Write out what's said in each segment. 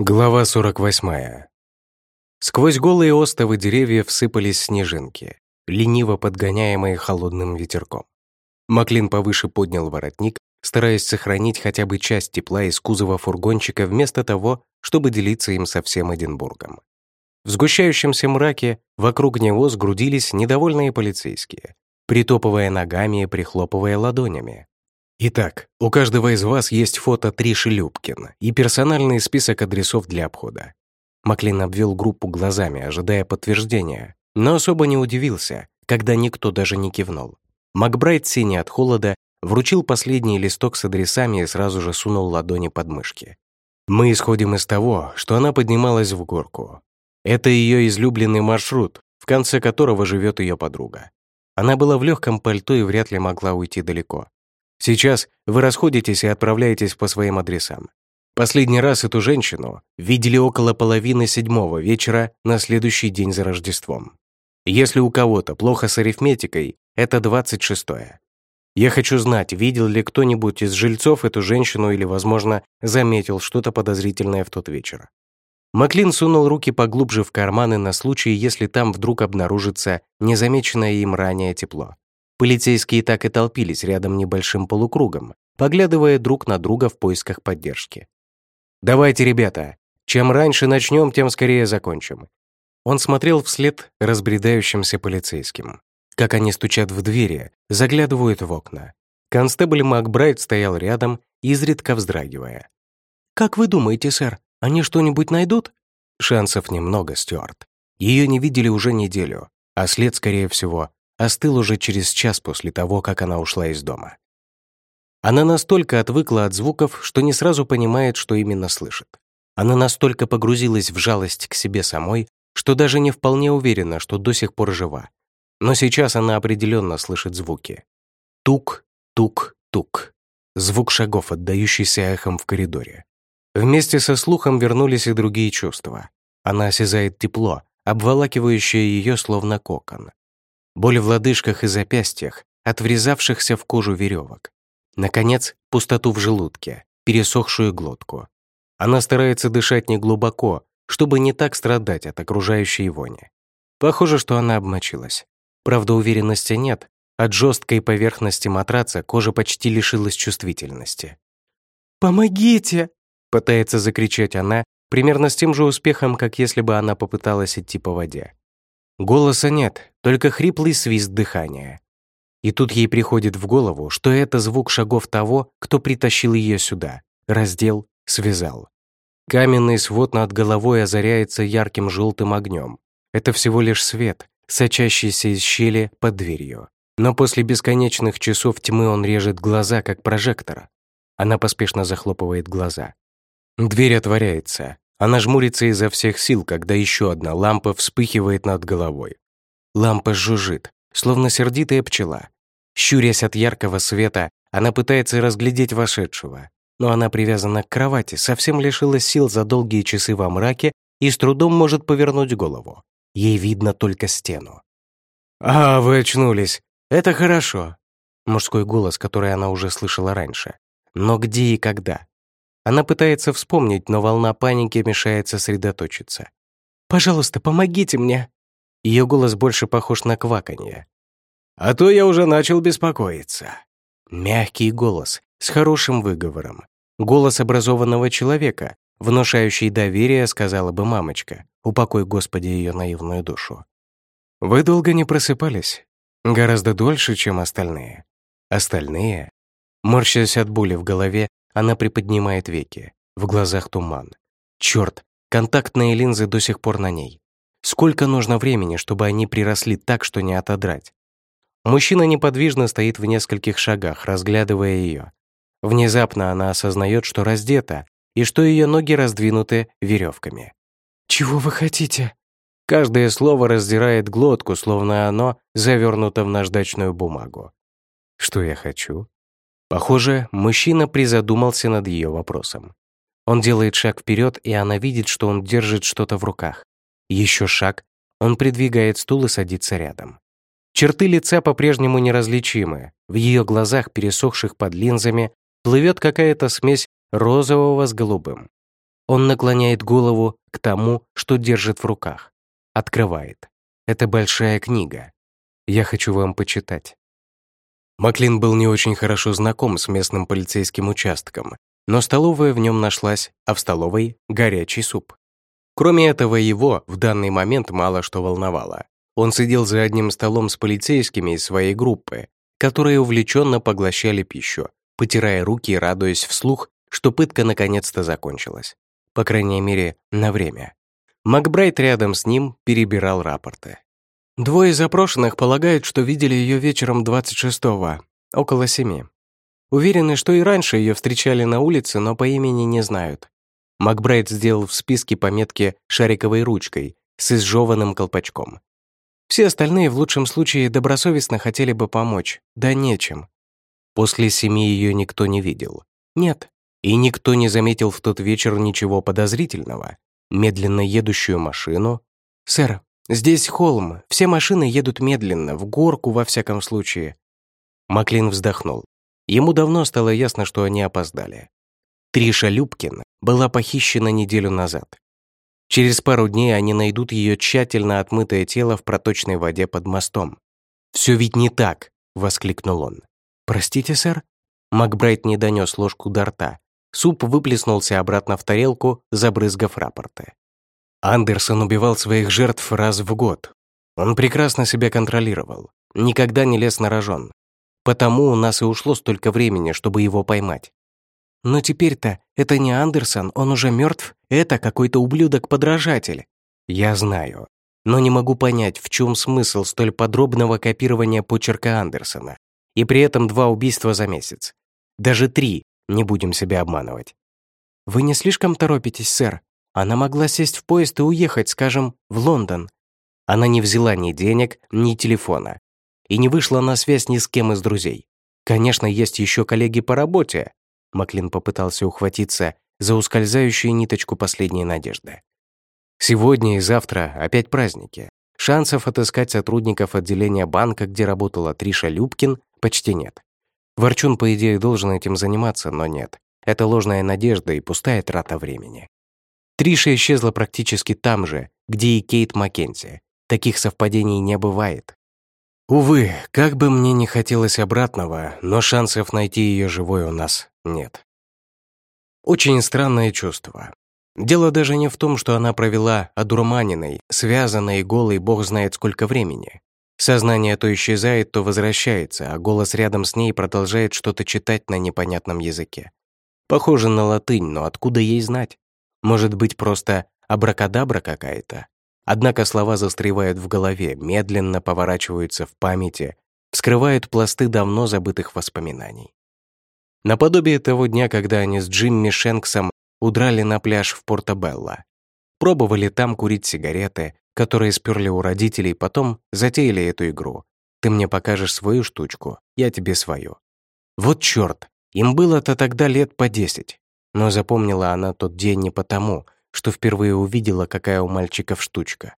Глава 48. Сквозь голые остовы деревьев сыпались снежинки, лениво подгоняемые холодным ветерком. Маклин повыше поднял воротник, стараясь сохранить хотя бы часть тепла из кузова фургончика вместо того, чтобы делиться им со всем Эдинбургом. В сгущающемся мраке вокруг него сгрудились недовольные полицейские, притопывая ногами и прихлопывая ладонями. Итак, у каждого из вас есть фото Триши Любкин и персональный список адресов для обхода. Маклин обвел группу глазами, ожидая подтверждения, но особо не удивился, когда никто даже не кивнул. Макбрайт, синий от холода, вручил последний листок с адресами и сразу же сунул ладони под мышки. Мы исходим из того, что она поднималась в горку. Это ее излюбленный маршрут, в конце которого живет ее подруга. Она была в легком пальто и вряд ли могла уйти далеко. Сейчас вы расходитесь и отправляетесь по своим адресам. Последний раз эту женщину видели около половины седьмого вечера на следующий день за Рождеством. Если у кого-то плохо с арифметикой, это двадцать шестое. Я хочу знать, видел ли кто-нибудь из жильцов эту женщину или, возможно, заметил что-то подозрительное в тот вечер. Маклин сунул руки поглубже в карманы на случай, если там вдруг обнаружится незамеченное им ранее тепло. Полицейские так и толпились рядом небольшим полукругом, поглядывая друг на друга в поисках поддержки. «Давайте, ребята, чем раньше начнем, тем скорее закончим». Он смотрел вслед разбредающимся полицейским, как они стучат в двери, заглядывают в окна. Констебль Макбрайт стоял рядом, изредка вздрагивая. «Как вы думаете, сэр, они что-нибудь найдут?» Шансов немного, Стюарт. Ее не видели уже неделю, а след, скорее всего, остыл уже через час после того, как она ушла из дома. Она настолько отвыкла от звуков, что не сразу понимает, что именно слышит. Она настолько погрузилась в жалость к себе самой, что даже не вполне уверена, что до сих пор жива. Но сейчас она определенно слышит звуки. Тук, тук, тук. Звук шагов, отдающийся эхом в коридоре. Вместе со слухом вернулись и другие чувства. Она осязает тепло, обволакивающее ее словно кокон боль в лодыжках и запястьях от врезавшихся в кожу веревок. Наконец, пустоту в желудке, пересохшую глотку. Она старается дышать неглубоко, чтобы не так страдать от окружающей вони. Похоже, что она обмочилась. Правда, уверенности нет. От жесткой поверхности матраца кожа почти лишилась чувствительности. «Помогите!» — пытается закричать она, примерно с тем же успехом, как если бы она попыталась идти по воде. Голоса нет, только хриплый свист дыхания. И тут ей приходит в голову, что это звук шагов того, кто притащил ее сюда, раздел, связал. Каменный свод над головой озаряется ярким желтым огнем. Это всего лишь свет, сочащийся из щели под дверью. Но после бесконечных часов тьмы он режет глаза, как прожектор. Она поспешно захлопывает глаза. Дверь отворяется. Она жмурится изо всех сил, когда еще одна лампа вспыхивает над головой. Лампа жужжит, словно сердитая пчела. Щурясь от яркого света, она пытается разглядеть вошедшего, но она привязана к кровати, совсем лишилась сил за долгие часы во мраке и с трудом может повернуть голову. Ей видно только стену. «А, вы очнулись. Это хорошо». Мужской голос, который она уже слышала раньше. Но где и когда? Она пытается вспомнить, но волна паники мешает сосредоточиться. «Пожалуйста, помогите мне!» Ее голос больше похож на кваканье. «А то я уже начал беспокоиться». Мягкий голос, с хорошим выговором. Голос образованного человека, внушающий доверие, сказала бы мамочка, упокой Господи ее наивную душу. «Вы долго не просыпались? Гораздо дольше, чем остальные. Остальные?» Морщась от боли в голове, она приподнимает веки. В глазах туман. Черт, контактные линзы до сих пор на ней. Сколько нужно времени, чтобы они приросли так, что не отодрать? Мужчина неподвижно стоит в нескольких шагах, разглядывая ее. Внезапно она осознает, что раздета, и что ее ноги раздвинуты веревками. «Чего вы хотите?» Каждое слово раздирает глотку, словно оно завернуто в наждачную бумагу. «Что я хочу?» Похоже, мужчина призадумался над ее вопросом. Он делает шаг вперед, и она видит, что он держит что-то в руках. Еще шаг, он придвигает стул и садится рядом. Черты лица по-прежнему неразличимы. В ее глазах, пересохших под линзами, плывет какая-то смесь розового с голубым. Он наклоняет голову к тому, что держит в руках. Открывает. Это большая книга. Я хочу вам почитать. Маклин был не очень хорошо знаком с местным полицейским участком, но столовая в нем нашлась, а в столовой — горячий суп. Кроме этого, его в данный момент мало что волновало. Он сидел за одним столом с полицейскими из своей группы, которые увлеченно поглощали пищу, потирая руки и радуясь вслух, что пытка наконец-то закончилась. По крайней мере, на время. Макбрайт рядом с ним перебирал рапорты. Двое запрошенных полагают, что видели ее вечером 26-го, около семи. Уверены, что и раньше ее встречали на улице, но по имени не знают. Макбрайт сделал в списке пометки шариковой ручкой с изжеванным колпачком. Все остальные в лучшем случае добросовестно хотели бы помочь, да нечем. После семи ее никто не видел. Нет. И никто не заметил в тот вечер ничего подозрительного. Медленно едущую машину. «Сэр, здесь холм, все машины едут медленно, в горку во всяком случае». Маклин вздохнул. Ему давно стало ясно, что они опоздали. Триша Любкин была похищена неделю назад. Через пару дней они найдут ее тщательно отмытое тело в проточной воде под мостом. «Все ведь не так!» — воскликнул он. «Простите, сэр?» Макбрайт не донес ложку до рта. Суп выплеснулся обратно в тарелку, забрызгав рапорты. Андерсон убивал своих жертв раз в год. Он прекрасно себя контролировал, никогда не лез на рожон. Потому у нас и ушло столько времени, чтобы его поймать. Но теперь-то это не Андерсон, он уже мертв, это какой-то ублюдок-подражатель. Я знаю, но не могу понять, в чем смысл столь подробного копирования почерка Андерсона. И при этом два убийства за месяц. Даже три, не будем себя обманывать. Вы не слишком торопитесь, сэр? Она могла сесть в поезд и уехать, скажем, в Лондон. Она не взяла ни денег, ни телефона. И не вышла на связь ни с кем из друзей. Конечно, есть еще коллеги по работе, Маклин попытался ухватиться за ускользающую ниточку последней надежды. Сегодня и завтра опять праздники. Шансов отыскать сотрудников отделения банка, где работала Триша Любкин, почти нет. Ворчун, по идее, должен этим заниматься, но нет. Это ложная надежда и пустая трата времени. Триша исчезла практически там же, где и Кейт Маккензи. Таких совпадений не бывает. Увы, как бы мне не хотелось обратного, но шансов найти ее живой у нас нет. Очень странное чувство. Дело даже не в том, что она провела одурманенной, связанной, голой бог знает сколько времени. Сознание то исчезает, то возвращается, а голос рядом с ней продолжает что-то читать на непонятном языке. Похоже на латынь, но откуда ей знать? Может быть, просто абракадабра какая-то? Однако слова застревают в голове, медленно поворачиваются в памяти, вскрывают пласты давно забытых воспоминаний. Наподобие того дня, когда они с Джимми Шенксом удрали на пляж в Портобелло. Пробовали там курить сигареты, которые сперли у родителей, потом затеяли эту игру. Ты мне покажешь свою штучку, я тебе свою. Вот чёрт, им было-то тогда лет по десять. Но запомнила она тот день не потому, что впервые увидела, какая у мальчиков штучка.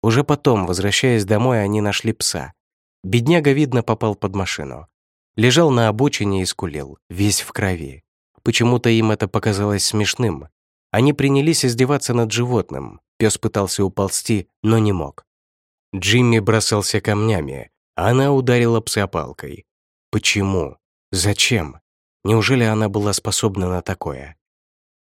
Уже потом, возвращаясь домой, они нашли пса. Бедняга, видно, попал под машину. Лежал на обочине и скулил, весь в крови. Почему-то им это показалось смешным. Они принялись издеваться над животным. Пес пытался уползти, но не мог. Джимми бросался камнями, а она ударила пса палкой. Почему? Зачем? Неужели она была способна на такое?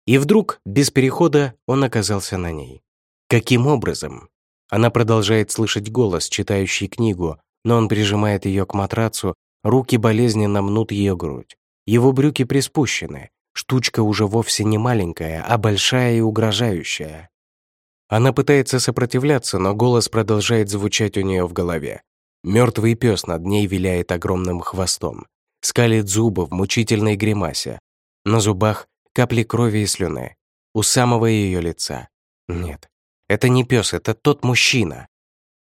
И вдруг, без перехода, он оказался на ней. Каким образом? Она продолжает слышать голос, читающий книгу, но он прижимает ее к матрацу, руки болезненно мнут ее грудь. Его брюки приспущены, штучка уже вовсе не маленькая, а большая и угрожающая. Она пытается сопротивляться, но голос продолжает звучать у нее в голове. Мертвый пес над ней виляет огромным хвостом, скалит зубы в мучительной гримасе. На зубах капли крови и слюны. У самого ее лица. Нет, это не пес, это тот мужчина.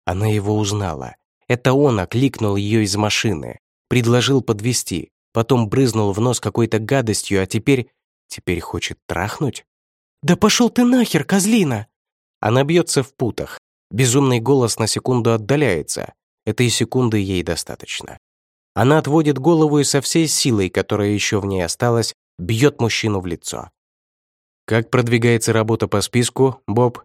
Она его узнала. Это он окликнул ее из машины, предложил подвести, потом брызнул в нос какой-то гадостью, а теперь... Теперь хочет трахнуть? «Да пошел ты нахер, козлина!» Она бьется в путах. Безумный голос на секунду отдаляется. Этой секунды ей достаточно. Она отводит голову и со всей силой, которая еще в ней осталась, бьет мужчину в лицо. «Как продвигается работа по списку, Боб?»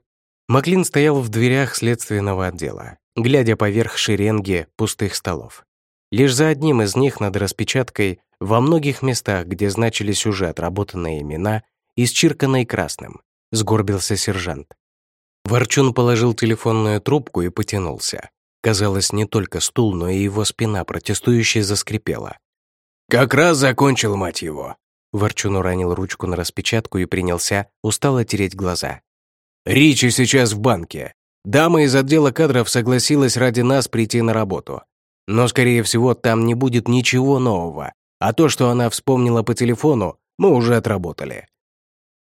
Маклин стоял в дверях следственного отдела, глядя поверх шеренги пустых столов. Лишь за одним из них над распечаткой во многих местах, где значились уже отработанные имена, исчирканной красным, сгорбился сержант. Ворчун положил телефонную трубку и потянулся. Казалось, не только стул, но и его спина протестующе заскрипела. «Как раз закончил, мать его!» Ворчун уронил ручку на распечатку и принялся устало тереть глаза. «Ричи сейчас в банке. Дама из отдела кадров согласилась ради нас прийти на работу. Но, скорее всего, там не будет ничего нового. А то, что она вспомнила по телефону, мы уже отработали».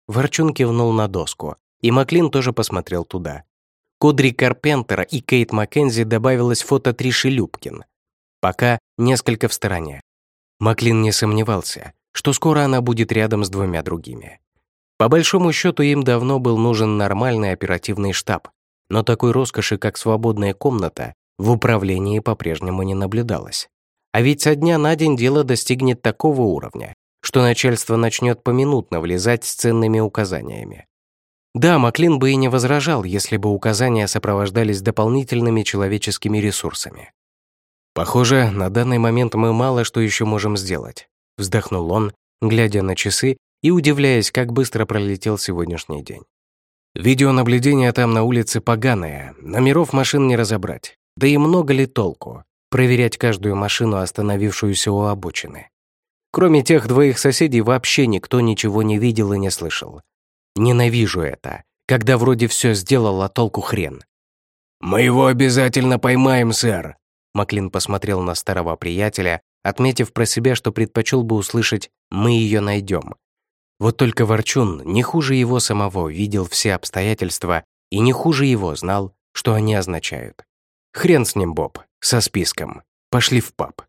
Ворчун кивнул на доску, и Маклин тоже посмотрел туда. Кодри Карпентера и Кейт Маккензи добавилось фото Триши Любкин. Пока несколько в стороне. Маклин не сомневался, что скоро она будет рядом с двумя другими. По большому счету им давно был нужен нормальный оперативный штаб, но такой роскоши, как свободная комната, в управлении по-прежнему не наблюдалось. А ведь со дня на день дело достигнет такого уровня, что начальство начнет поминутно влезать с ценными указаниями. Да, Маклин бы и не возражал, если бы указания сопровождались дополнительными человеческими ресурсами. «Похоже, на данный момент мы мало что еще можем сделать», вздохнул он, глядя на часы и удивляясь, как быстро пролетел сегодняшний день. Видеонаблюдение там на улице поганое, номеров машин не разобрать. Да и много ли толку проверять каждую машину, остановившуюся у обочины? Кроме тех двоих соседей вообще никто ничего не видел и не слышал. Ненавижу это, когда вроде все сделал, а толку хрен. «Мы его обязательно поймаем, сэр!» Маклин посмотрел на старого приятеля, отметив про себя, что предпочел бы услышать «мы ее найдем». Вот только Ворчун не хуже его самого видел все обстоятельства и не хуже его знал, что они означают. Хрен с ним, Боб, со списком. Пошли в паб.